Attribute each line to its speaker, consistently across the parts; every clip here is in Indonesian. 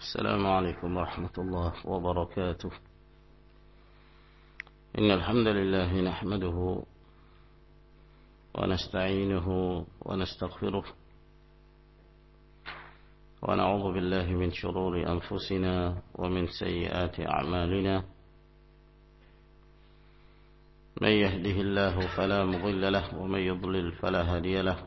Speaker 1: السلام عليكم ورحمة الله وبركاته إن الحمد لله نحمده ونستعينه ونستغفره ونعوذ بالله من شرور أنفسنا ومن سيئات أعمالنا من يهده الله فلا مضل له ومن يضلل فلا هادي له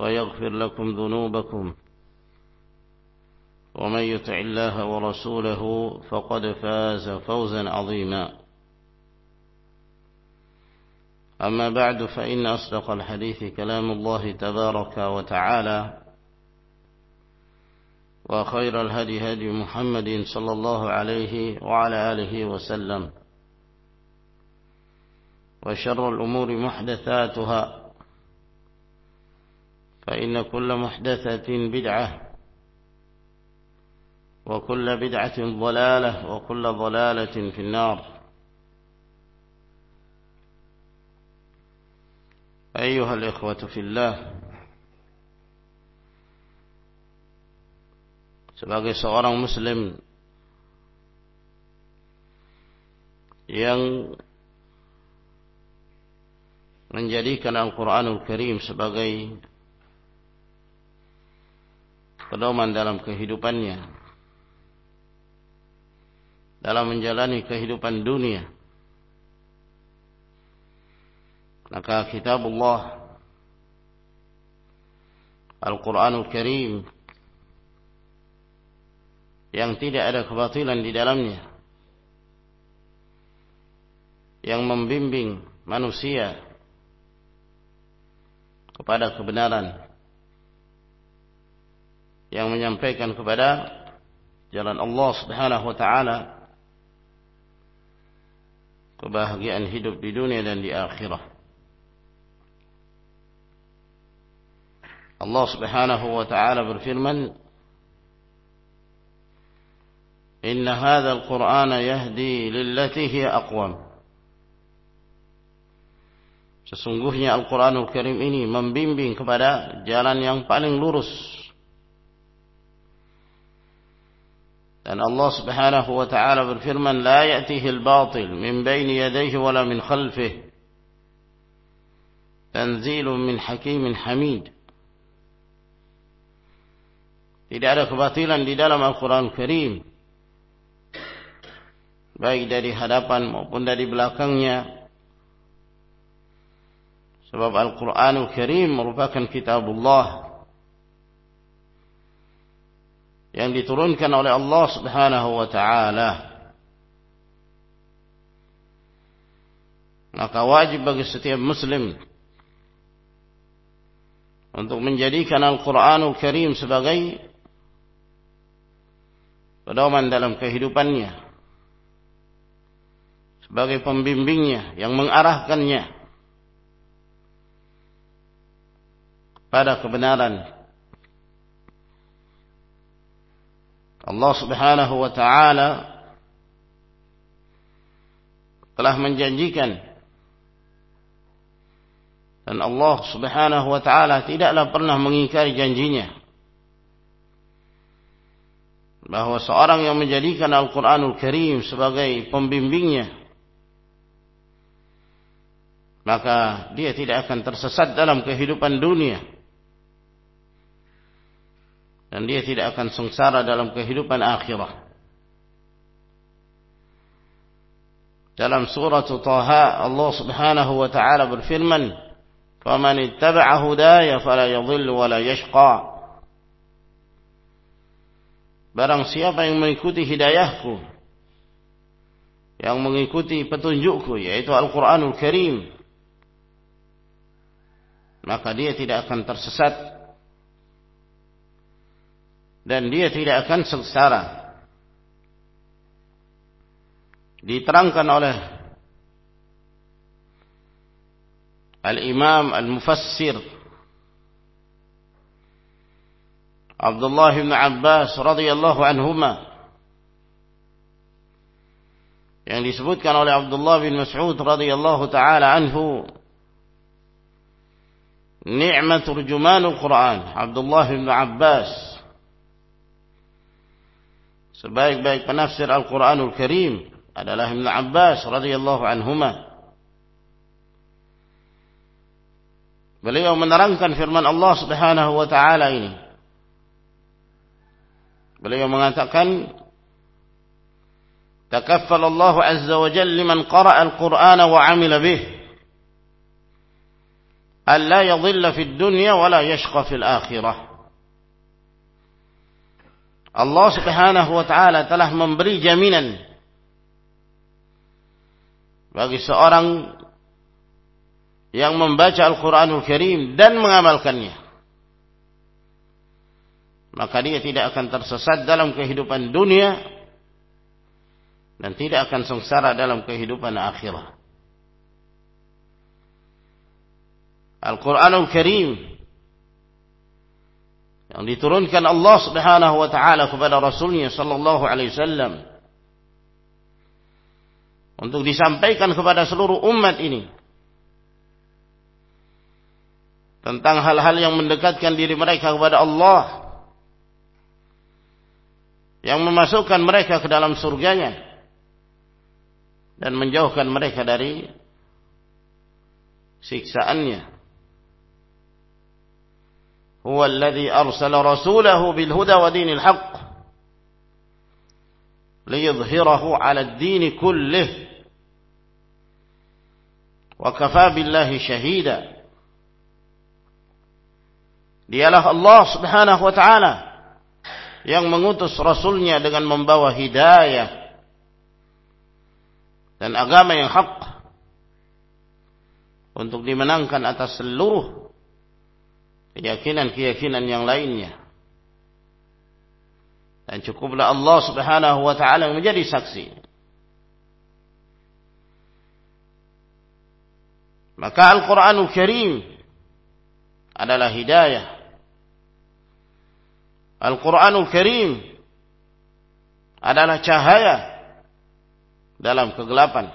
Speaker 1: ويغفر لكم ذنوبكم ومن يطع الله ورسوله فقد فاز فوزا عظيما أما بعد فإن أصدق الحديث كلام الله تبارك وتعالى وخير الهدي هدي محمد صلى الله عليه وعلى آله وسلم وشر الأمور محدثاتها فإن كل محدثة بدعة وكل بدعة ضلالة وكل ضلالة في النار أيها الإخوة في الله sebagai seorang muslim yang menjadikan Al-Quranul Karim sebagai pedoman dalam kehidupannya dalam menjalani kehidupan dunia maka kitabullah Al-Qur'anul Karim yang tidak ada kebatilan di dalamnya yang membimbing manusia kepada kebenaran yang menyampaikan kepada jalan Allah Subhanahu wa taala kebahagiaan hidup di dunia dan di akhirat. Allah Subhanahu wa taala berfirman إن هذا القرآن يهدي للتي هي أقوم Sesungguhnya Al-Quranul Karim ini membimbing kepada jalan yang paling lurus Dan Allah subhanahu wa ta'ala berfirman, La ya'tihil batil min bayni yadaihi wala min khalfih. Tanzilun min hakimin hamid. Tidak ada kebatilan di dalam Al-Quran Karim. Baik dari hadapan maupun dari belakangnya. Sebab Al-Quranul Karim merupakan kitabullah. Allah. yang diturunkan oleh Allah Subhanahu wa taala. Maka wajib bagi setiap muslim untuk menjadikan Al-Qur'anul Karim sebagai pedoman dalam kehidupannya. Sebagai pembimbingnya yang mengarahkannya pada kebenaran Allah Subhanahu wa taala telah menjanjikan dan Allah Subhanahu wa taala tidaklah pernah mengingkari janjinya bahwa seorang yang menjadikan Al-Qur'anul Karim sebagai pembimbingnya maka dia tidak akan tersesat dalam kehidupan dunia dan dia tidak akan sengsara dalam kehidupan akhirah. Dalam surah Taha Allah Subhanahu wa taala berfirman, "Faman ittaba'a hudaya fala yadhillu wa la yashqa." Barang siapa yang mengikuti hidayahku, yang mengikuti petunjukku yaitu Al-Qur'anul Karim, maka dia tidak akan tersesat Dan dia tidak akan sengsara. Diterangkan oleh Al-Imam Al-Mufassir Abdullah bin Abbas radhiyallahu anhuma yang disebutkan oleh Abdullah bin Mas'ud radhiyallahu taala anhu نعمة ترجمان القرآن عبد الله بن عباس sebaik-baik penafsir Al-Quranul Karim adalah Ibn Abbas radhiyallahu anhuma. Beliau menerangkan firman Allah Subhanahu wa taala ini. Beliau mengatakan Takaffal Allah azza wa تكفل الله عز وجل لمن قرأ القرآن وعمل به ألا يضل في الدنيا ولا يشقى في akhirah. Allah Subhanahu wa taala telah memberi jaminan bagi seorang yang membaca Al-Qur'anul Karim dan mengamalkannya. Maka dia tidak akan tersesat dalam kehidupan dunia dan tidak akan sengsara dalam kehidupan akhirat. Al-Quranul Karim yang diturunkan Allah Subhanahu wa taala kepada Rasulnya sallallahu alaihi wasallam untuk disampaikan kepada seluruh umat ini tentang hal-hal yang mendekatkan diri mereka kepada Allah yang memasukkan mereka ke dalam surganya dan menjauhkan mereka dari siksaannya هو الذي أرسل رسوله بالهدى ودين الحق ليظهره على الدين كله وكفى بالله شهيدا Dialah Allah subhanahu wa ta'ala yang mengutus Rasulnya dengan membawa hidayah dan agama yang hak untuk dimenangkan atas seluruh keyakinan-keyakinan yang lainnya. Dan cukuplah Allah subhanahu wa ta'ala menjadi saksi. Maka Al-Quranul Karim adalah hidayah. Al-Quranul Karim adalah cahaya dalam kegelapan.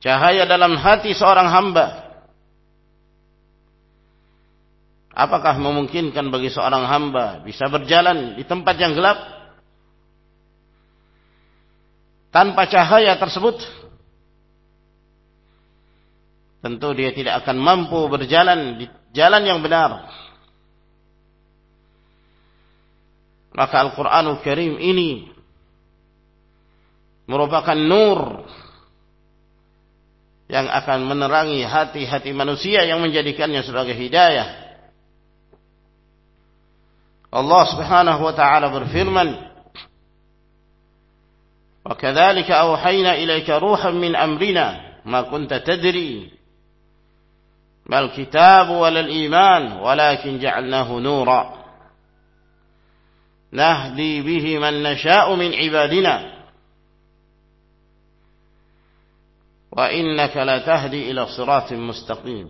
Speaker 1: Cahaya dalam hati seorang hamba. Apakah memungkinkan bagi seorang hamba bisa berjalan di tempat yang gelap tanpa cahaya tersebut? Tentu dia tidak akan mampu berjalan di jalan yang benar. Maka Al-Quranul Karim ini merupakan nur yang akan menerangi hati-hati manusia yang menjadikannya sebagai hidayah الله سبحانه وتعالى taala وكذلك أوحينا إليك روحا من أمرنا ما كنت تدري ما الكتاب ولا الإيمان ولكن جعلناه نورا نهدي به من نشاء من عبادنا وإنك لا تهدي إلى صراط مستقيم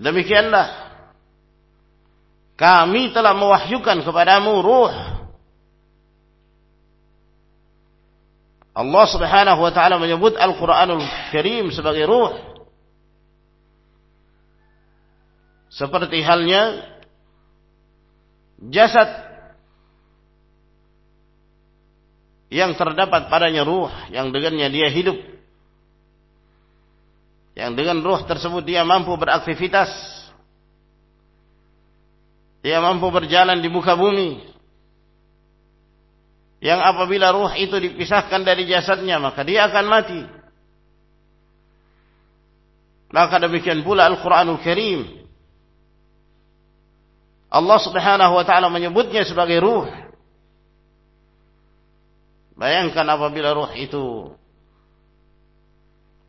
Speaker 1: demikianlah Kami telah mewahyukan kepadamu ruh. Allah subhanahu wa ta'ala menyebut Al-Quranul Karim sebagai ruh. Seperti halnya jasad yang terdapat padanya ruh yang dengannya dia hidup yang dengan ruh tersebut dia mampu beraktivitas dia mampu berjalan di muka bumi. Yang apabila ruh itu dipisahkan dari jasadnya, maka dia akan mati. Maka demikian pula Al-Quranul Karim. Allah subhanahu wa ta'ala menyebutnya sebagai ruh. Bayangkan apabila ruh itu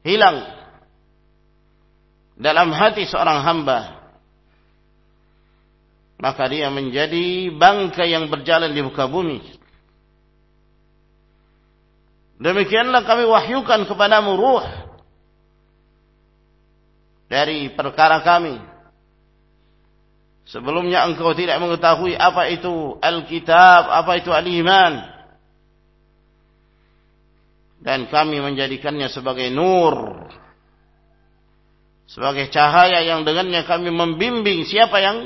Speaker 1: hilang dalam hati seorang hamba maka dia menjadi bangkai yang berjalan di muka bumi. Demikianlah kami wahyukan kepadamu ruh dari perkara kami. Sebelumnya engkau tidak mengetahui apa itu Alkitab, apa itu Al-Iman. Dan kami menjadikannya sebagai nur. Sebagai cahaya yang dengannya kami membimbing siapa yang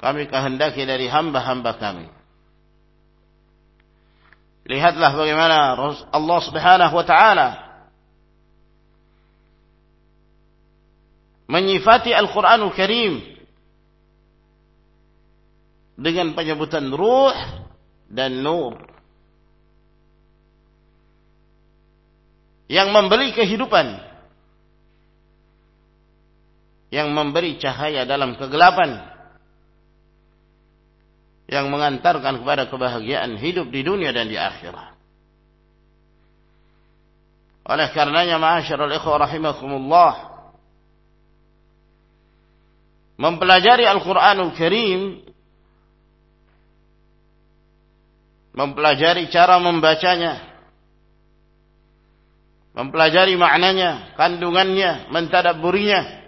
Speaker 1: kami kehendaki dari hamba-hamba kami. Lihatlah bagaimana Allah Subhanahu wa taala menyifati Al-Qur'anul Karim dengan penyebutan ruh dan nur yang memberi kehidupan yang memberi cahaya dalam kegelapan yang mengantarkan kepada kebahagiaan hidup di dunia dan di akhirat. Oleh karenanya ma'asyiral ikhwah rahimakumullah mempelajari Al-Qur'anul Karim mempelajari cara membacanya mempelajari maknanya, kandungannya, mentadaburinya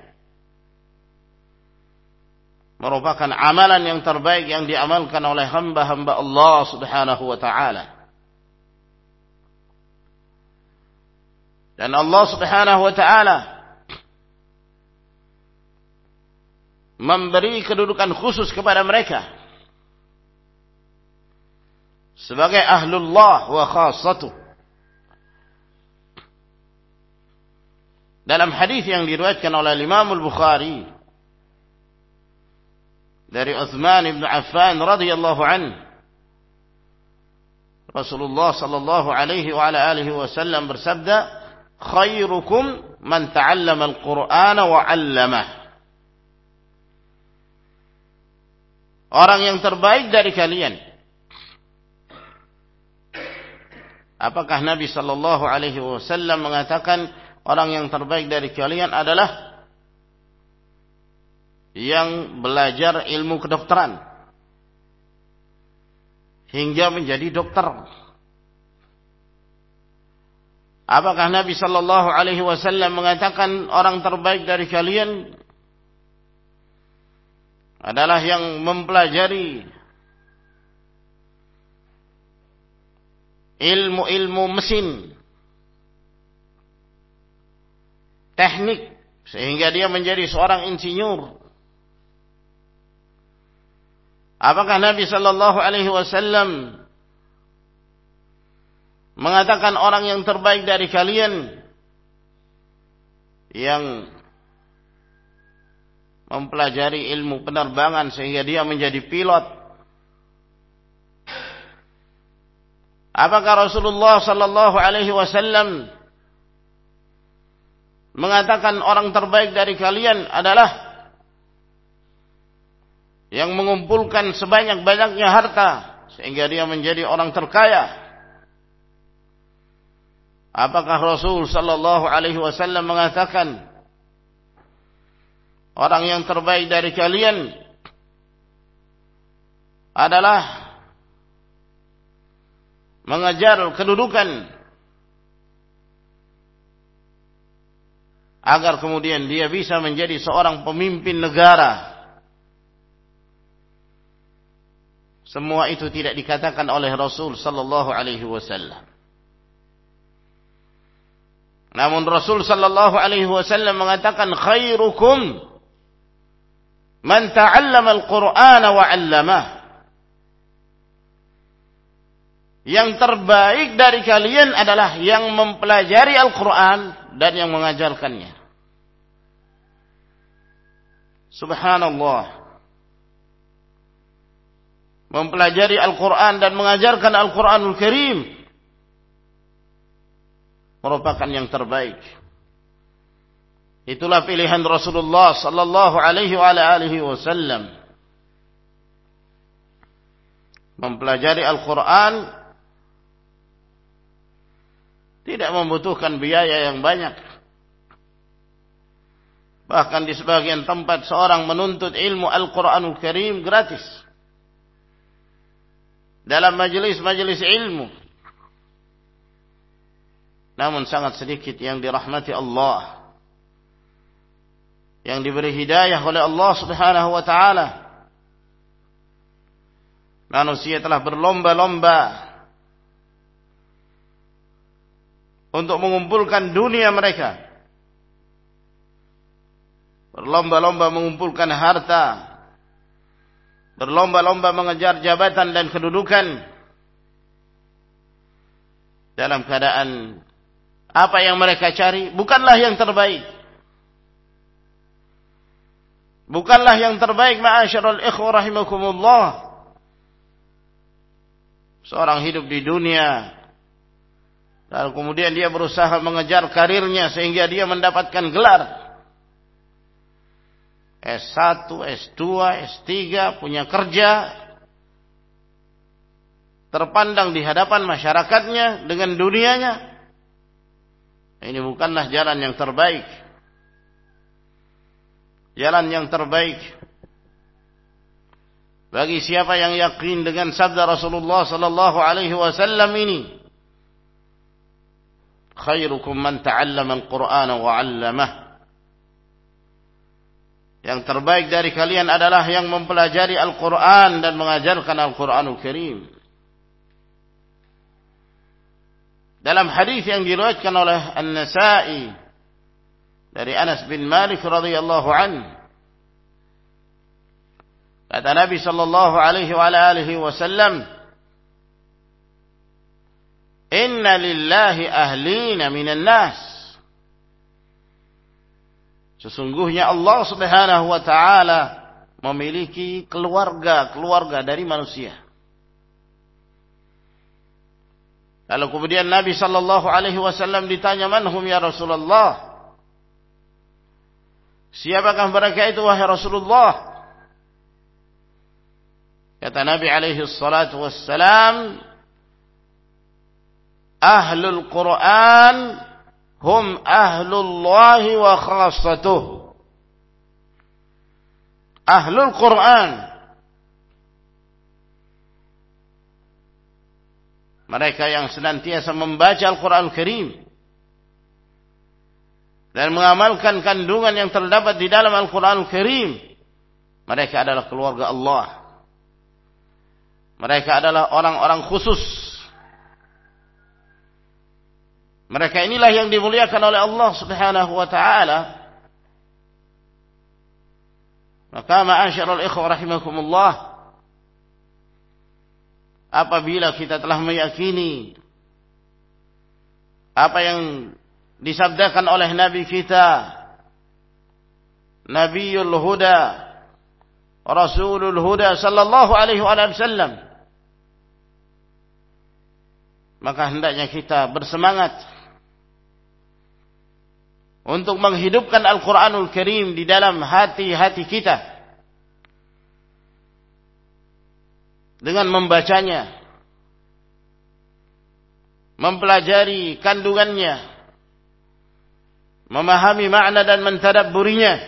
Speaker 1: merupakan amalan yang terbaik yang diamalkan oleh hamba-hamba Allah Subhanahu wa taala. Dan Allah Subhanahu wa taala memberi kedudukan khusus kepada mereka sebagai ahlullah wa khassatuh. Dalam hadis yang diriwayatkan oleh Imam Al-Bukhari dari Uthman ibn Affan radhiyallahu an Rasulullah sallallahu alaihi wa ala alihi wasallam bersabda khairukum man ta'allama al quran wa 'allamah Orang yang terbaik dari kalian Apakah Nabi sallallahu alaihi wasallam mengatakan orang yang terbaik dari kalian adalah yang belajar ilmu kedokteran hingga menjadi dokter. Apakah Nabi Shallallahu Alaihi Wasallam mengatakan orang terbaik dari kalian adalah yang mempelajari ilmu-ilmu mesin, teknik, sehingga dia menjadi seorang insinyur. Apakah Nabi Shallallahu Alaihi Wasallam mengatakan orang yang terbaik dari kalian yang mempelajari ilmu penerbangan sehingga dia menjadi pilot. Apakah Rasulullah Shallallahu alaihi wasallam mengatakan orang terbaik dari kalian adalah yang mengumpulkan sebanyak-banyaknya harta sehingga dia menjadi orang terkaya. Apakah Rasul sallallahu alaihi wasallam mengatakan orang yang terbaik dari kalian adalah mengejar kedudukan agar kemudian dia bisa menjadi seorang pemimpin negara Semua itu tidak dikatakan oleh Rasul sallallahu alaihi wasallam. Namun Rasul sallallahu alaihi wasallam mengatakan khairukum man ta'allama al-Qur'ana wa 'allamah. Yang terbaik dari kalian adalah yang mempelajari Al-Qur'an dan yang mengajarkannya. Subhanallah mempelajari Al-Quran dan mengajarkan Al-Quranul Karim merupakan yang terbaik. Itulah pilihan Rasulullah sallallahu alaihi wasallam. Mempelajari Al-Quran tidak membutuhkan biaya yang banyak. Bahkan di sebagian tempat seorang menuntut ilmu Al-Quranul Karim gratis dalam majelis-majelis ilmu. Namun sangat sedikit yang dirahmati Allah. Yang diberi hidayah oleh Allah subhanahu wa ta'ala. Manusia telah berlomba-lomba. Untuk mengumpulkan dunia mereka. Berlomba-lomba mengumpulkan harta berlomba-lomba mengejar jabatan dan kedudukan dalam keadaan apa yang mereka cari bukanlah yang terbaik bukanlah yang terbaik ma'asyiral ikhwa rahimakumullah seorang hidup di dunia lalu kemudian dia berusaha mengejar karirnya sehingga dia mendapatkan gelar S1, S2, S3 punya kerja terpandang di hadapan masyarakatnya dengan dunianya ini bukanlah jalan yang terbaik jalan yang terbaik bagi siapa yang yakin dengan sabda Rasulullah sallallahu alaihi wasallam ini khairukum man ta'allama al-qur'ana wa 'allamahu Yang terbaik dari kalian adalah yang mempelajari Al-Quran dan mengajarkan Al-Quranul Karim. Dalam hadis yang diriwayatkan oleh An-Nasa'i dari Anas bin Malik radhiyallahu anhu kata Nabi sallallahu alaihi wa alihi wasallam Inna lillahi ahlina minan nas Sesungguhnya Allah Subhanahu wa taala memiliki keluarga-keluarga dari manusia. Lalu kemudian Nabi sallallahu alaihi wasallam ditanya manhum ya Rasulullah? Siapakah mereka itu wahai Rasulullah? Kata Nabi alaihi salatu wassalam Ahlul Quran hum ahlullahi wa khassatuh. Ahlul Quran. Mereka yang senantiasa membaca Al-Quran Al Karim. Dan mengamalkan kandungan yang terdapat di dalam Al-Quran Al Karim. Mereka adalah keluarga Allah. Mereka adalah orang-orang khusus Mereka inilah yang dimuliakan oleh Allah Subhanahu wa taala. Maka ma'asyiral ikhwah rahimakumullah apabila kita telah meyakini apa yang disabdakan oleh nabi kita Nabiul Huda Rasulul Huda sallallahu alaihi wasallam maka hendaknya kita bersemangat untuk menghidupkan Al-Quranul Karim di dalam hati-hati kita dengan membacanya mempelajari kandungannya memahami makna dan burinya,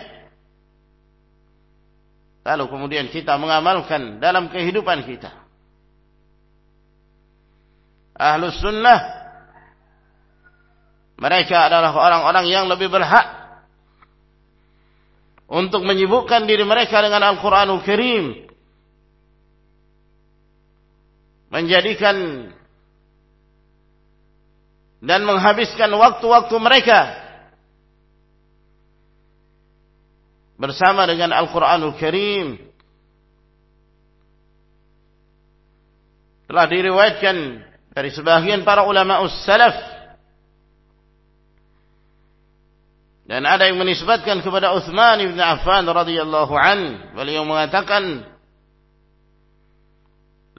Speaker 1: lalu kemudian kita mengamalkan dalam kehidupan kita Ahlus Sunnah mereka adalah orang-orang yang lebih berhak untuk menyibukkan diri mereka dengan Al-Quranul Karim. Menjadikan dan menghabiskan waktu-waktu mereka bersama dengan Al-Quranul Karim. Telah diriwayatkan dari sebagian para ulama us-salaf Dan ada yang menisbatkan kepada Uthman ibn Affan radhiyallahu an. Beliau mengatakan,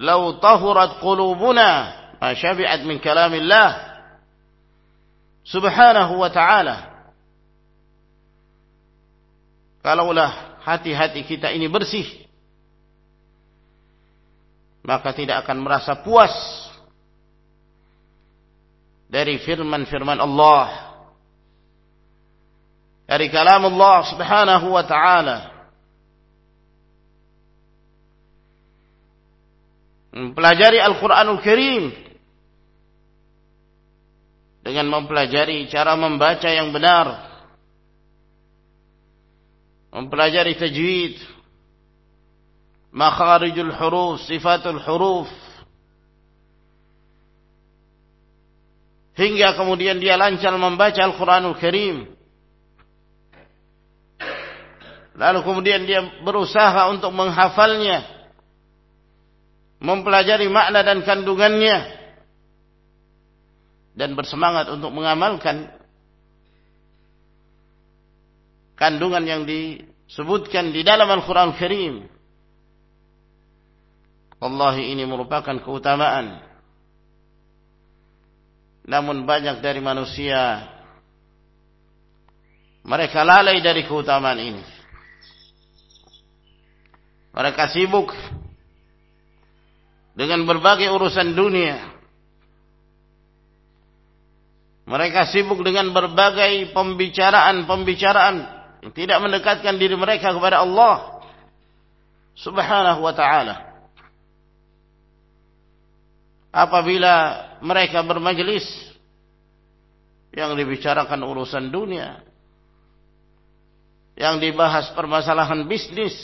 Speaker 1: "Lau tahurat qulubuna ma syabi'at min kalamillah." Subhanahu wa ta'ala. Kalaulah hati-hati kita ini bersih, maka tidak akan merasa puas dari firman-firman Allah dari kalam Allah Subhanahu wa taala mempelajari Al-Qur'anul Karim dengan mempelajari cara membaca yang benar mempelajari tajwid makharijul huruf sifatul huruf hingga kemudian dia lancar membaca Al-Qur'anul Karim Lalu kemudian dia berusaha untuk menghafalnya. Mempelajari makna dan kandungannya. Dan bersemangat untuk mengamalkan kandungan yang disebutkan di dalam Al-Quran Karim. Wallahi ini merupakan keutamaan. Namun banyak dari manusia mereka lalai dari keutamaan ini. Mereka sibuk dengan berbagai urusan dunia. Mereka sibuk dengan berbagai pembicaraan-pembicaraan yang tidak mendekatkan diri mereka kepada Allah Subhanahu wa taala. Apabila mereka bermajelis yang dibicarakan urusan dunia, yang dibahas permasalahan bisnis,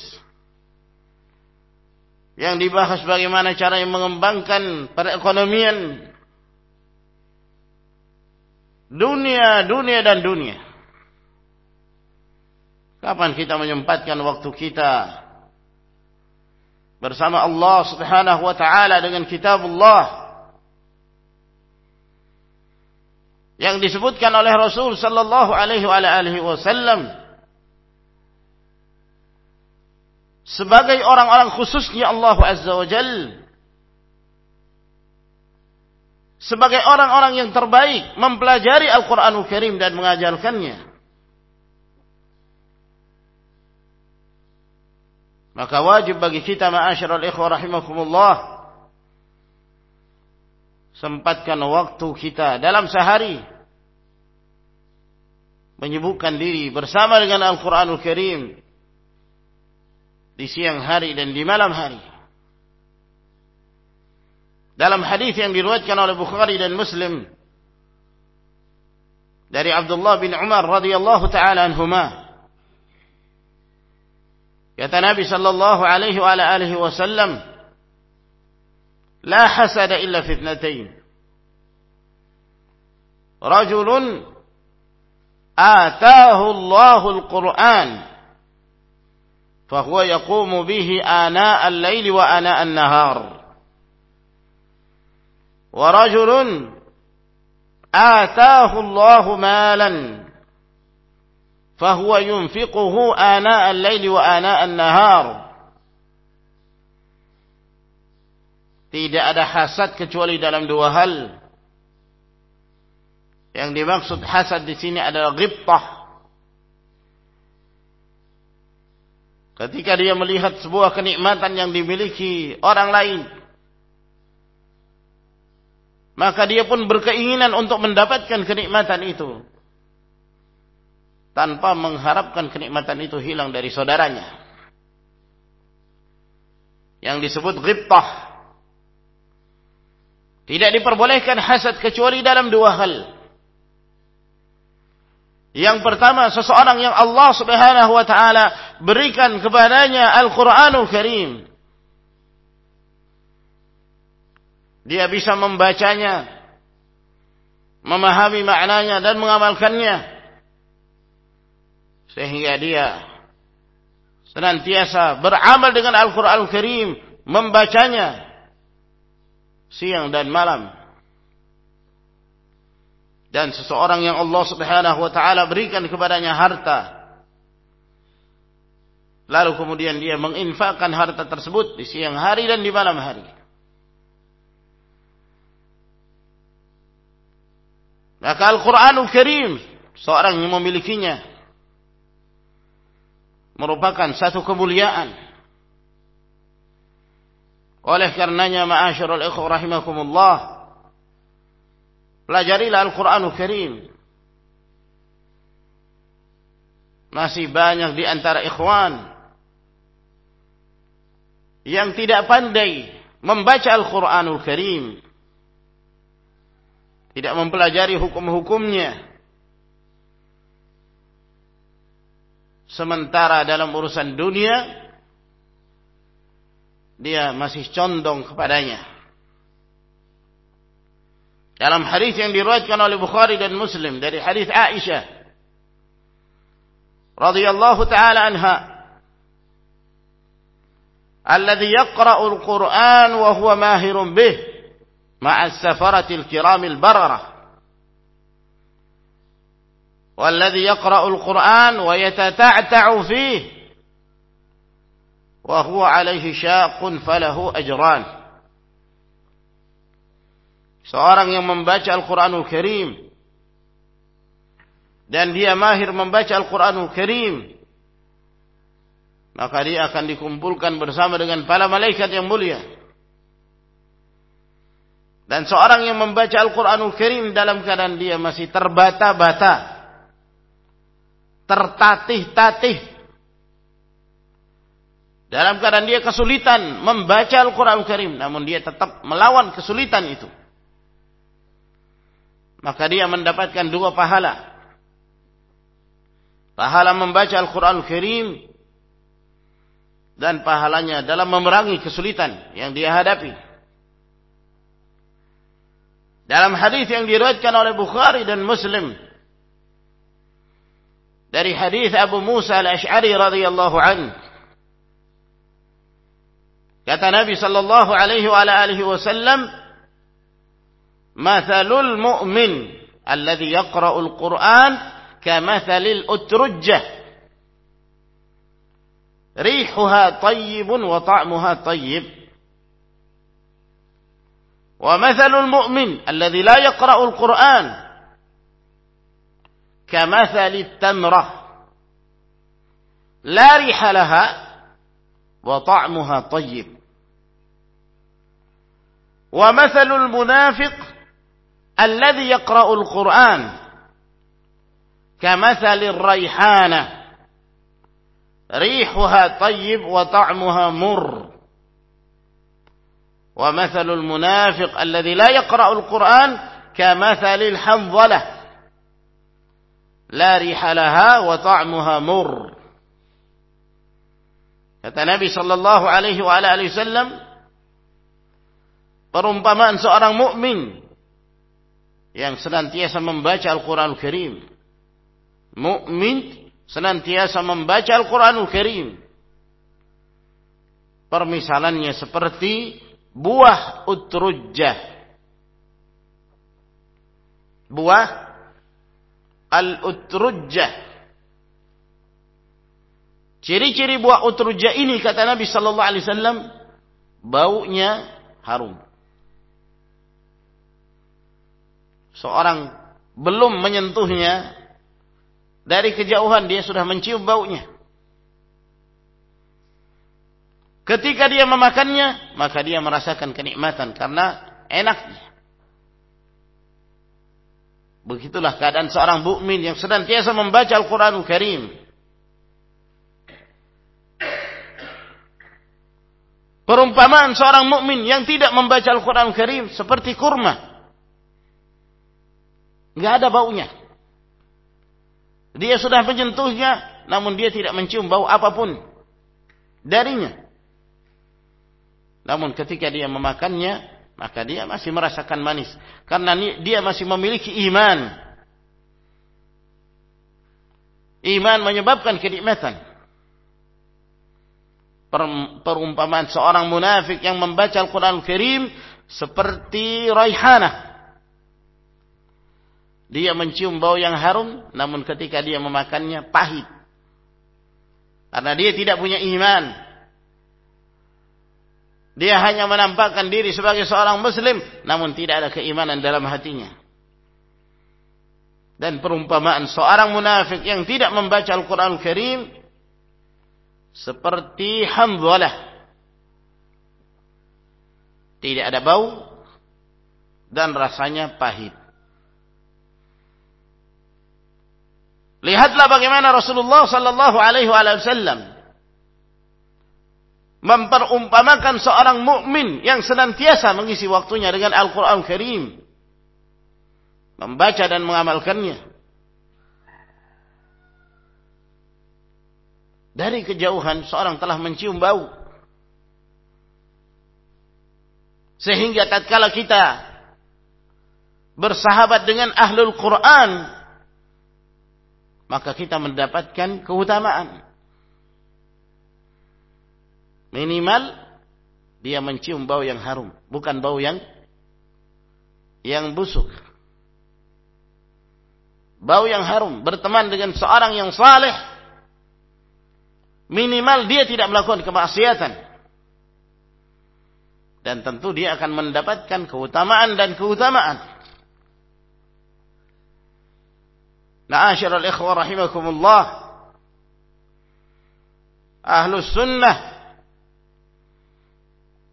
Speaker 1: yang dibahas bagaimana cara yang mengembangkan perekonomian dunia, dunia dan dunia. Kapan kita menyempatkan waktu kita bersama Allah Subhanahu wa taala dengan kitab Allah yang disebutkan oleh Rasul sallallahu alaihi wa alihi wasallam sebagai orang-orang khususnya Allah Azza wa Jal sebagai orang-orang yang terbaik mempelajari Al-Quranul Karim dan mengajarkannya maka wajib bagi kita ma'asyiral ikhwah rahimakumullah sempatkan waktu kita dalam sehari menyibukkan diri bersama dengan Al-Quranul Karim di siang hari dan di malam hari. Dalam hadis yang diriwayatkan oleh Bukhari dan Muslim dari Abdullah bin Umar radhiyallahu taala anhuma kata Nabi sallallahu alaihi wa ala alihi wasallam la hasada illa fi ithnatain rajulun ataahu Allahu al-Qur'an فهو يقوم به آناء الليل وآناء النهار ورجل آتاه الله مالا فهو ينفقه آناء الليل وآناء النهار tidak ada hasad kecuali dalam dua hal yang dimaksud hasad di sini adalah ghibtah Ketika dia melihat sebuah kenikmatan yang dimiliki orang lain, maka dia pun berkeinginan untuk mendapatkan kenikmatan itu tanpa mengharapkan kenikmatan itu hilang dari saudaranya. Yang disebut ghibtah. Tidak diperbolehkan hasad kecuali dalam dua hal. Yang pertama seseorang yang Allah Subhanahu wa taala berikan kepadanya Al-Qur'anul Karim. Dia bisa membacanya, memahami maknanya dan mengamalkannya sehingga dia senantiasa beramal dengan Al-Qur'anul Karim, membacanya siang dan malam dan seseorang yang Allah Subhanahu wa taala berikan kepadanya harta lalu kemudian dia menginfakkan harta tersebut di siang hari dan di malam hari maka Al-Qur'anul Karim seorang yang memilikinya merupakan satu kemuliaan oleh karenanya ma'asyiral ikhwah rahimakumullah Pelajarilah Al-Quranul Karim. Masih banyak di antara ikhwan yang tidak pandai membaca Al-Quranul Karim. Tidak mempelajari hukum-hukumnya. Sementara dalam urusan dunia, dia masih condong kepadanya. Dalam hadis yang diriwayatkan oleh Bukhari dan Muslim dari hadis Aisyah radhiyallahu taala anha alladhi yaqra'u al-Qur'an wa huwa mahirun bih ma'a safaratil kiramil barara والذي يقرأ القرآن ويتتعتع فيه وهو عليه شاق فله أجران Seorang yang membaca Al-Quranul Karim. Dan dia mahir membaca Al-Quranul Karim. Maka dia akan dikumpulkan bersama dengan para malaikat yang mulia. Dan seorang yang membaca Al-Quranul Karim dalam keadaan dia masih terbata-bata. Tertatih-tatih dalam keadaan dia kesulitan membaca Al-Quran Al Karim, namun dia tetap melawan kesulitan itu. maka dia mendapatkan dua pahala. Pahala membaca Al-Quran Al-Kirim dan pahalanya dalam memerangi kesulitan yang dia hadapi. Dalam hadis yang diriwayatkan oleh Bukhari dan Muslim dari hadis Abu Musa al ashari radhiyallahu anhu, kata Nabi sallallahu alaihi wa alihi wasallam مثل المؤمن الذي يقرأ القرآن كمثل الأترجة ريحها طيب وطعمها طيب ومثل المؤمن الذي لا يقرأ القرآن كمثل التمرة لا ريح لها وطعمها طيب ومثل المنافق الذي يقرأ القرآن كمثل الريحانة ريحها طيب وطعمها مر ومثل المنافق الذي لا يقرأ القرآن كمثل الحنظلة لا ريح لها وطعمها مر صلى الله عليه وعلى wa وسلم wasallam perumpamaan seorang mukmin yang senantiasa membaca Al-Quranul Karim. Mukmin senantiasa membaca Al-Quranul Karim. Permisalannya seperti buah utrujah, Buah al utrujah Ciri-ciri buah utrujah ini kata Nabi sallallahu alaihi wasallam baunya harum. seorang belum menyentuhnya dari kejauhan dia sudah mencium baunya. Ketika dia memakannya, maka dia merasakan kenikmatan karena enaknya. Begitulah keadaan seorang mukmin yang senantiasa membaca al al Karim. Perumpamaan seorang mukmin yang tidak membaca al al Karim seperti kurma nggak ada baunya. Dia sudah menyentuhnya, namun dia tidak mencium bau apapun darinya. Namun ketika dia memakannya, maka dia masih merasakan manis. Karena dia masih memiliki iman. Iman menyebabkan kenikmatan. Perumpamaan seorang munafik yang membaca Al-Quran al kirim seperti raihanah dia mencium bau yang harum, namun ketika dia memakannya pahit. Karena dia tidak punya iman. Dia hanya menampakkan diri sebagai seorang muslim, namun tidak ada keimanan dalam hatinya. Dan perumpamaan seorang munafik yang tidak membaca Al-Quran Al Karim, seperti hamzalah, Tidak ada bau, dan rasanya pahit. Lihatlah bagaimana Rasulullah sallallahu alaihi wasallam memperumpamakan seorang mukmin yang senantiasa mengisi waktunya dengan Al-Qur'an Karim, membaca dan mengamalkannya. Dari kejauhan seorang telah mencium bau. Sehingga tatkala kita bersahabat dengan ahlul Quran, maka kita mendapatkan keutamaan. Minimal dia mencium bau yang harum, bukan bau yang yang busuk. Bau yang harum berteman dengan seorang yang saleh minimal dia tidak melakukan kemaksiatan. Dan tentu dia akan mendapatkan keutamaan dan keutamaan. Ma'asyiral ikhwa rahimakumullah. Ahlus sunnah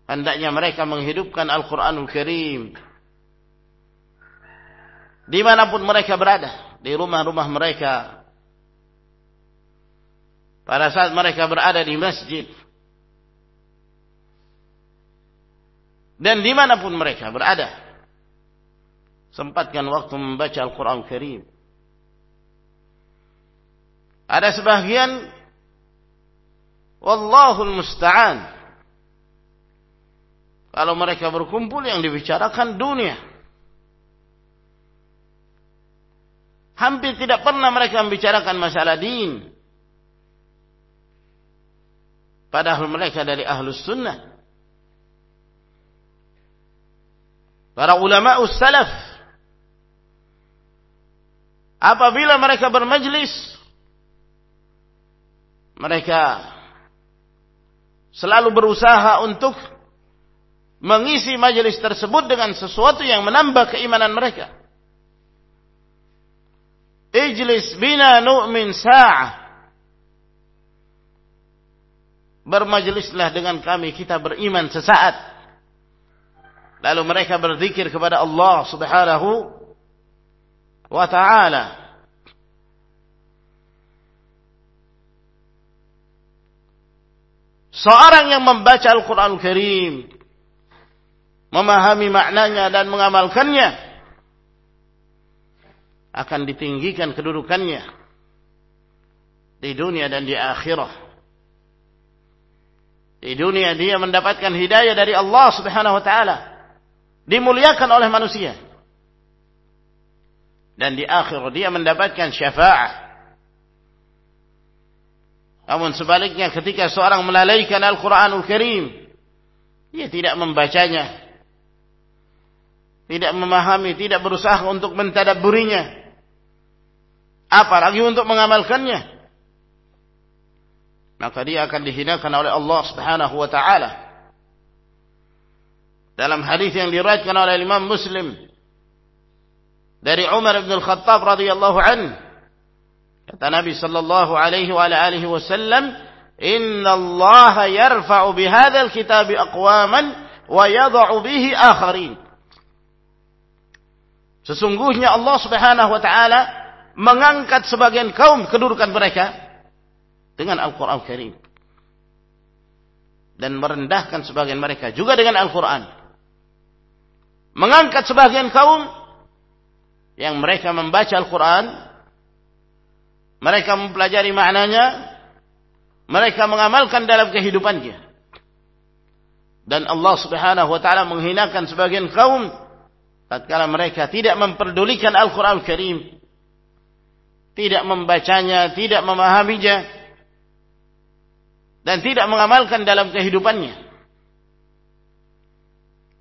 Speaker 1: hendaknya mereka menghidupkan Al-Qur'anul Karim dimanapun mereka berada, di rumah-rumah mereka. Pada saat mereka berada di masjid, dan dimanapun mereka berada, sempatkan waktu membaca Al-Quran Karim. Ada sebahagian Wallahul musta'an Kalau mereka berkumpul yang dibicarakan dunia Hampir tidak pernah mereka membicarakan masalah din Padahal mereka dari ahlus sunnah Para ulama us-salaf Apabila mereka bermajlis mereka selalu berusaha untuk mengisi majelis tersebut dengan sesuatu yang menambah keimanan mereka. Ijlis bina nu'min sa'ah. Bermajelislah dengan kami, kita beriman sesaat. Lalu mereka berzikir kepada Allah subhanahu wa ta'ala. Seorang yang membaca Al-Quran Al Karim, memahami maknanya dan mengamalkannya, akan ditinggikan kedudukannya di dunia dan di akhirah. Di dunia dia mendapatkan hidayah dari Allah Subhanahu wa taala. Dimuliakan oleh manusia. Dan di akhirat dia mendapatkan syafaat namun sebaliknya ketika seorang melalaikan Al-Quranul Karim, dia tidak membacanya, tidak memahami, tidak berusaha untuk mentadaburinya, apalagi untuk mengamalkannya, maka dia akan dihinakan oleh Allah Subhanahu wa taala. Dalam hadis yang diriwayatkan oleh Imam Muslim dari Umar bin Al-Khattab radhiyallahu anhu Kata Nabi sallallahu alaihi wa alihi wasallam, "Inna Allah yarfa'u bihadzal kitabi aqwaman wa yadh'u bihi akharin." Sesungguhnya Allah Subhanahu wa taala mengangkat sebagian kaum kedudukan mereka dengan Al-Qur'an Karim dan merendahkan sebagian mereka juga dengan Al-Qur'an. Mengangkat sebagian kaum yang mereka membaca Al-Qur'an Mereka mempelajari maknanya. Mereka mengamalkan dalam kehidupannya. Dan Allah subhanahu wa ta'ala menghinakan sebagian kaum. Tadkala mereka tidak memperdulikan Al-Quran Al-Karim. Tidak membacanya, tidak memahaminya. Dan tidak mengamalkan dalam kehidupannya.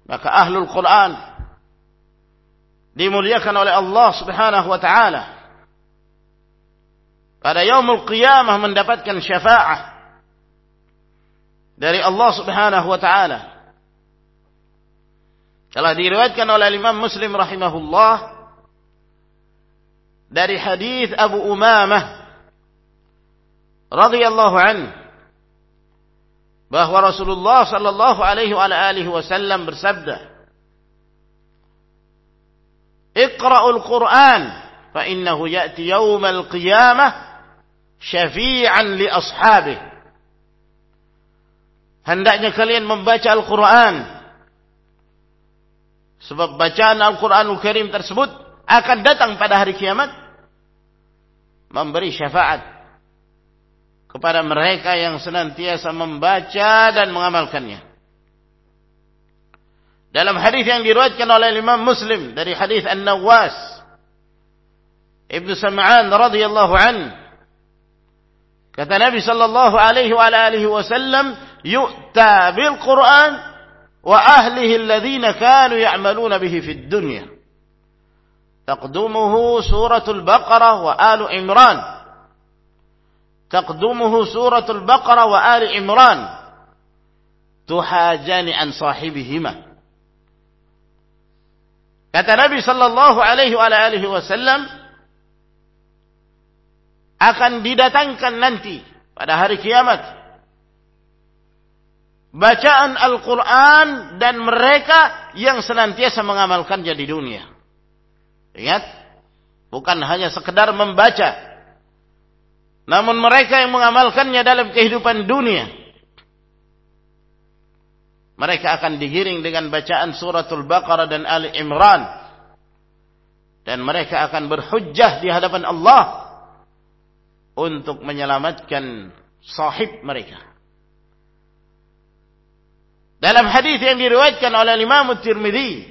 Speaker 1: Maka Ahlul Quran dimuliakan oleh Allah subhanahu wa ta'ala. pada yaumul qiyamah mendapatkan syafaah dari Allah Subhanahu wa taala. Telah diriwayatkan oleh Imam Muslim rahimahullah dari hadis Abu Umamah radhiyallahu an bahwa Rasulullah sallallahu alaihi wa alihi wasallam bersabda Iqra'ul Qur'an fa innahu ya'ti yaumal qiyamah syafi'an li ashabi. Hendaknya kalian membaca Al-Quran. Sebab bacaan al quran Karim tersebut akan datang pada hari kiamat. Memberi syafaat kepada mereka yang senantiasa membaca dan mengamalkannya. Dalam hadis yang diriwayatkan oleh Imam Muslim dari hadis An-Nawas Ibnu Sam'an radhiyallahu anhu Kata Nabi sallallahu alaihi wa alihi wasallam, "Yu'ta bil Qur'an wa ahlihi alladhina kanu ya'maluna bihi fid dunya." taqdumuhu suratul baqarah wa البقرة imran taqdumuhu suratul baqarah wa وآل imran tuhajani an sahibihima kata Nabi sallallahu alaihi wa alihi wasallam akan didatangkan nanti pada hari kiamat bacaan Al-Quran dan mereka yang senantiasa mengamalkannya di dunia. Ingat, bukan hanya sekedar membaca, namun mereka yang mengamalkannya dalam kehidupan dunia. Mereka akan digiring dengan bacaan suratul Baqarah dan Ali Imran. Dan mereka akan berhujjah di hadapan Allah untuk menyelamatkan sahib mereka. Dalam hadis yang diriwayatkan oleh Imam Tirmidzi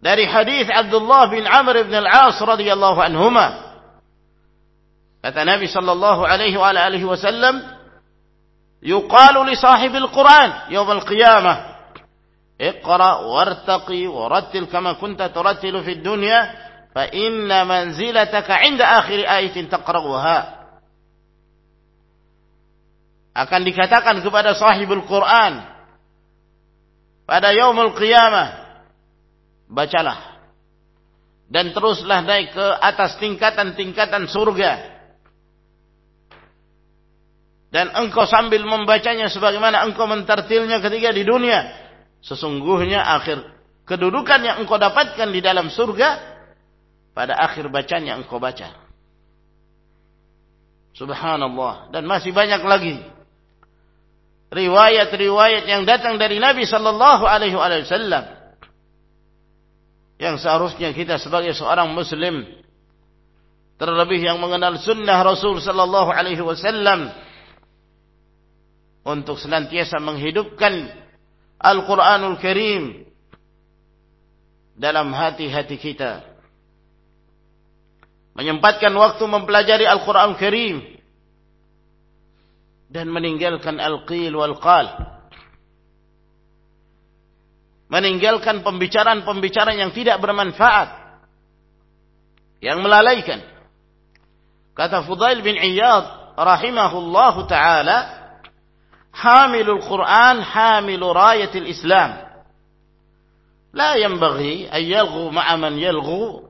Speaker 1: dari hadis Abdullah bin Amr bin Al-As radhiyallahu anhuma kata Nabi sallallahu alaihi wa alihi wasallam يقال لصاحب القرآن يوم القيامة اقرأ وارتقي ورتل كما كنت ترتل في الدنيا fa inna manzilataka 'inda akhir ayatin taqra'uha akan dikatakan kepada sahibul Quran pada yaumul qiyamah bacalah dan teruslah naik ke atas tingkatan-tingkatan surga dan engkau sambil membacanya sebagaimana engkau mentartilnya ketika di dunia sesungguhnya akhir kedudukan yang engkau dapatkan di dalam surga pada akhir bacaan yang engkau baca. Subhanallah dan masih banyak lagi riwayat-riwayat yang datang dari Nabi sallallahu alaihi wasallam yang seharusnya kita sebagai seorang muslim terlebih yang mengenal sunnah Rasul sallallahu alaihi wasallam untuk senantiasa menghidupkan Al-Qur'anul Karim dalam hati-hati kita. menyempatkan waktu mempelajari Al-Quran Karim dan meninggalkan al-qil wal-qal meninggalkan pembicaraan-pembicaraan yang tidak bermanfaat yang melalaikan kata Fudail bin Iyad rahimahullah taala hamilul Quran hamilu rayatil Islam la yanbaghi an yalghu man yalghu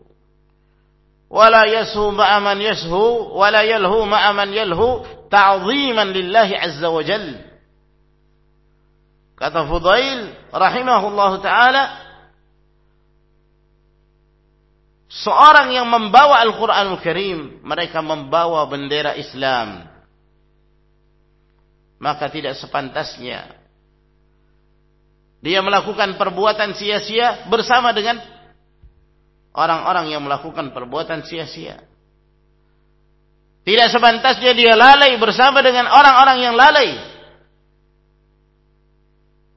Speaker 1: wala yasu ma'aman yashu wala yalhu ma'aman yalhu ta'ziman لله عز وجل jal kata Fudail الله تعالى seorang yang membawa Al-Qur'anul Karim mereka membawa bendera Islam maka tidak sepantasnya dia melakukan perbuatan sia-sia bersama dengan Orang-orang yang melakukan perbuatan sia-sia. Tidak sepantasnya dia lalai bersama dengan orang-orang yang lalai.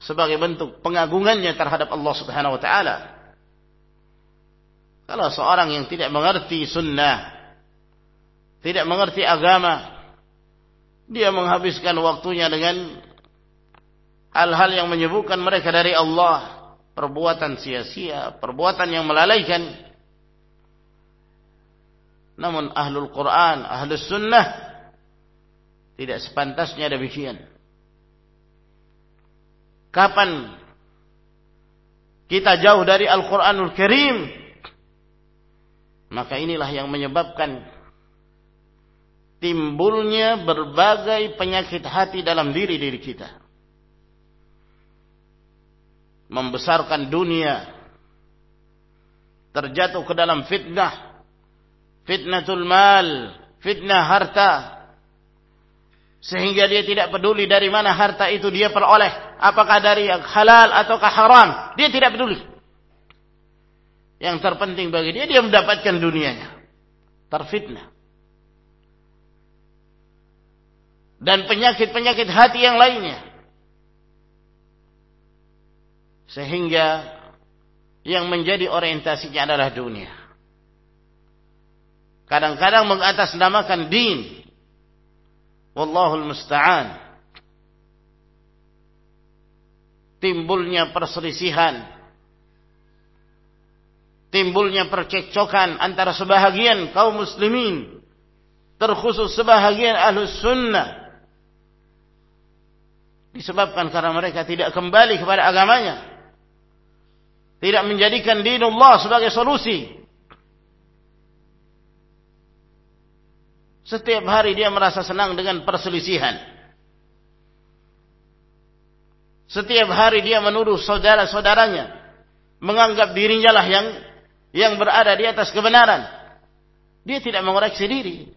Speaker 1: Sebagai bentuk pengagungannya terhadap Allah subhanahu wa ta'ala. Kalau seorang yang tidak mengerti sunnah. Tidak mengerti agama. Dia menghabiskan waktunya dengan hal-hal yang menyebutkan mereka dari Allah. Allah. perbuatan sia-sia, perbuatan yang melalaikan. Namun ahlul Quran, ahlus sunnah tidak sepantasnya demikian. Kapan kita jauh dari Al-Quranul Karim, maka inilah yang menyebabkan timbulnya berbagai penyakit hati dalam diri diri kita membesarkan dunia terjatuh ke dalam fitnah fitnatul mal fitnah harta sehingga dia tidak peduli dari mana harta itu dia peroleh apakah dari yang halal ataukah haram dia tidak peduli yang terpenting bagi dia dia mendapatkan dunianya terfitnah dan penyakit-penyakit hati yang lainnya sehingga yang menjadi orientasinya adalah dunia. Kadang-kadang mengatasnamakan din. Wallahul musta'an. Timbulnya perselisihan. Timbulnya percekcokan antara sebahagian kaum muslimin. Terkhusus sebahagian ahlus sunnah. Disebabkan karena mereka tidak kembali kepada agamanya. tidak menjadikan dinullah sebagai solusi. Setiap hari dia merasa senang dengan perselisihan. Setiap hari dia menuduh saudara-saudaranya menganggap dirinya lah yang yang berada di atas kebenaran. Dia tidak mengoreksi diri.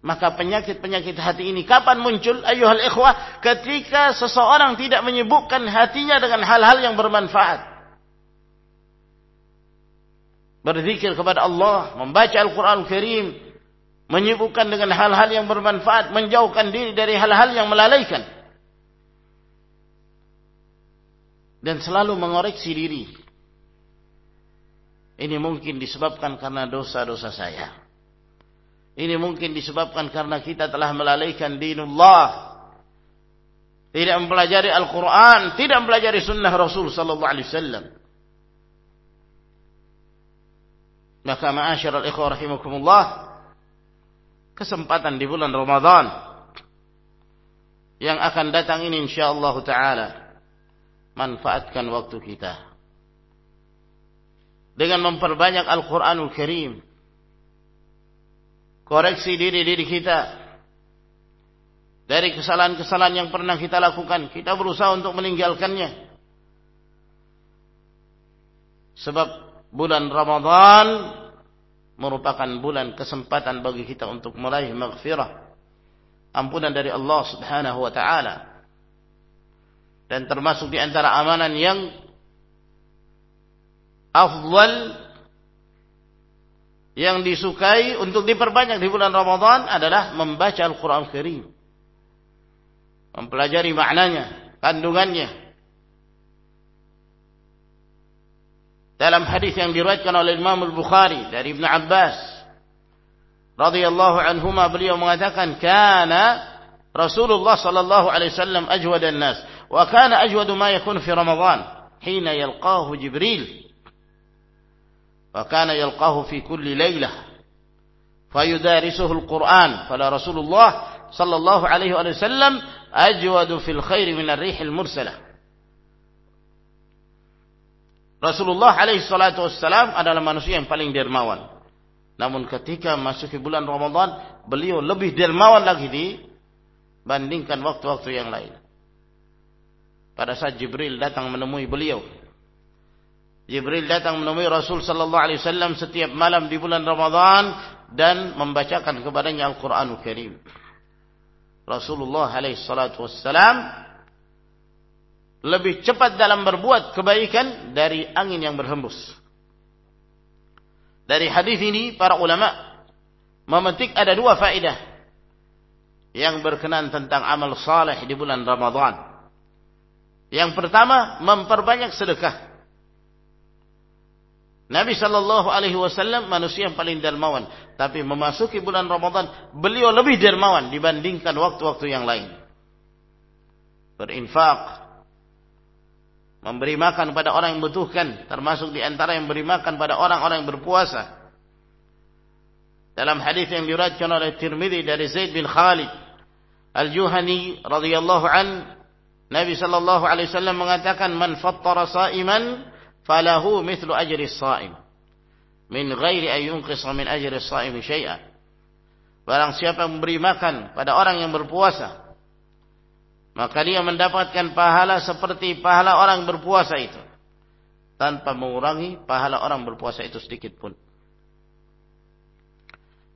Speaker 1: Maka penyakit-penyakit hati ini kapan muncul? Ayuhal ikhwah, ketika seseorang tidak menyibukkan hatinya dengan hal-hal yang bermanfaat. Berzikir kepada Allah, membaca Al-Quran Al Karim, dengan hal-hal yang bermanfaat, menjauhkan diri dari hal-hal yang melalaikan. Dan selalu mengoreksi diri. Ini mungkin disebabkan karena dosa-dosa saya. Ini mungkin disebabkan karena kita telah melalaikan dinullah. Tidak mempelajari Al-Quran. Tidak mempelajari sunnah Rasul Sallallahu Alaihi Wasallam. Maka ma'asyar al-ikhwa rahimakumullah. Kesempatan di bulan Ramadan. Yang akan datang ini insyaAllah ta'ala. Manfaatkan waktu kita. Dengan memperbanyak Al-Quranul Karim koreksi diri-diri kita dari kesalahan-kesalahan yang pernah kita lakukan. Kita berusaha untuk meninggalkannya. Sebab bulan Ramadan merupakan bulan kesempatan bagi kita untuk meraih maghfirah. Ampunan dari Allah subhanahu wa ta'ala. Dan termasuk di antara amanan yang afdal yang disukai untuk diperbanyak di bulan Ramadhan adalah membaca Al-Quran Kirim. Mempelajari maknanya, kandungannya. Dalam hadis yang diriwayatkan oleh Imam Al-Bukhari dari Ibn Abbas. radhiyallahu anhuma beliau mengatakan, Kana Rasulullah sallallahu alaihi wasallam ajwadan nas. Wa kana ajwadu ma yakun fi Ramadan. Hina yalqahu Jibril. وكان يلقاه في كل ليلة فيدارسه القرآن فلا رسول الله صلى الله عليه وسلم أجود في الخير من الريح المرسلة رسول الله عليه الصلاة والسلام adalah manusia yang paling dermawan. Namun ketika masuk bulan Ramadan, beliau lebih dermawan lagi di bandingkan waktu-waktu yang lain. Pada saat Jibril datang menemui beliau Jibril datang menemui Rasul sallallahu alaihi wasallam setiap malam di bulan Ramadhan dan membacakan kepadanya Al-Qur'anul Karim. Rasulullah alaihi salatu wasallam lebih cepat dalam berbuat kebaikan dari angin yang berhembus. Dari hadis ini para ulama memetik ada dua faedah yang berkenaan tentang amal saleh di bulan Ramadhan. Yang pertama memperbanyak sedekah Nabi Sallallahu Alaihi Wasallam manusia yang paling dermawan. Tapi memasuki bulan Ramadan, beliau lebih dermawan dibandingkan waktu-waktu yang lain. Berinfak. Memberi makan pada orang yang butuhkan. Termasuk di antara yang memberi makan pada orang-orang yang berpuasa. Dalam hadis yang diratkan oleh Tirmidhi dari Zaid bin Khalid. Al-Juhani radhiyallahu an Nabi Sallallahu Alaihi Wasallam mengatakan, Man fattara sa'iman, falahu mithlu ajri shaim min ghairi ayyunqisa min ajri shaim syai'an Barang siapa yang memberi makan pada orang yang berpuasa, maka dia mendapatkan pahala seperti pahala orang berpuasa itu. Tanpa mengurangi pahala orang berpuasa itu sedikit pun.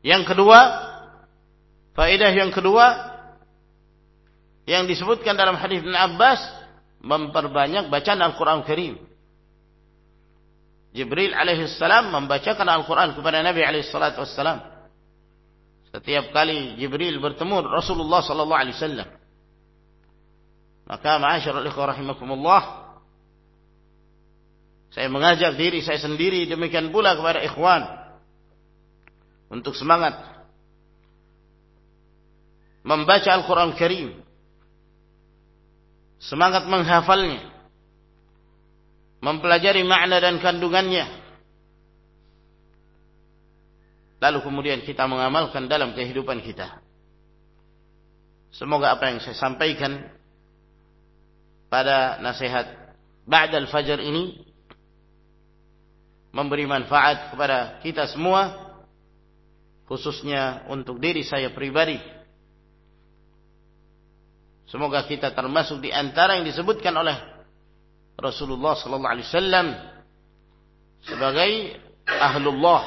Speaker 1: Yang kedua, faedah yang kedua, yang disebutkan dalam hadis Ibn Abbas, memperbanyak bacaan Al-Quran Karim. Jibril alaihissalam membacakan Al-Quran kepada Nabi alaihissalam. Setiap kali Jibril bertemu Rasulullah sallallahu alaihi wasallam. Maka ma'asyiral ikhwa rahimakumullah saya mengajak diri saya sendiri demikian pula kepada ikhwan untuk semangat membaca Al-Qur'an Karim semangat menghafalnya mempelajari makna dan kandungannya lalu kemudian kita mengamalkan dalam kehidupan kita semoga apa yang saya sampaikan pada nasihat Ba'dal Fajar ini memberi manfaat kepada kita semua khususnya untuk diri saya pribadi semoga kita termasuk di antara yang disebutkan oleh Rasulullah sallallahu alaihi wasallam sebagai ahlullah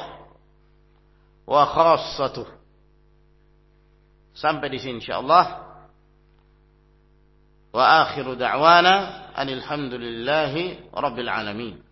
Speaker 1: wa khassatu. Sampai di sini insyaallah. Wa akhiru da'wana alhamdulillahi rabbil alamin.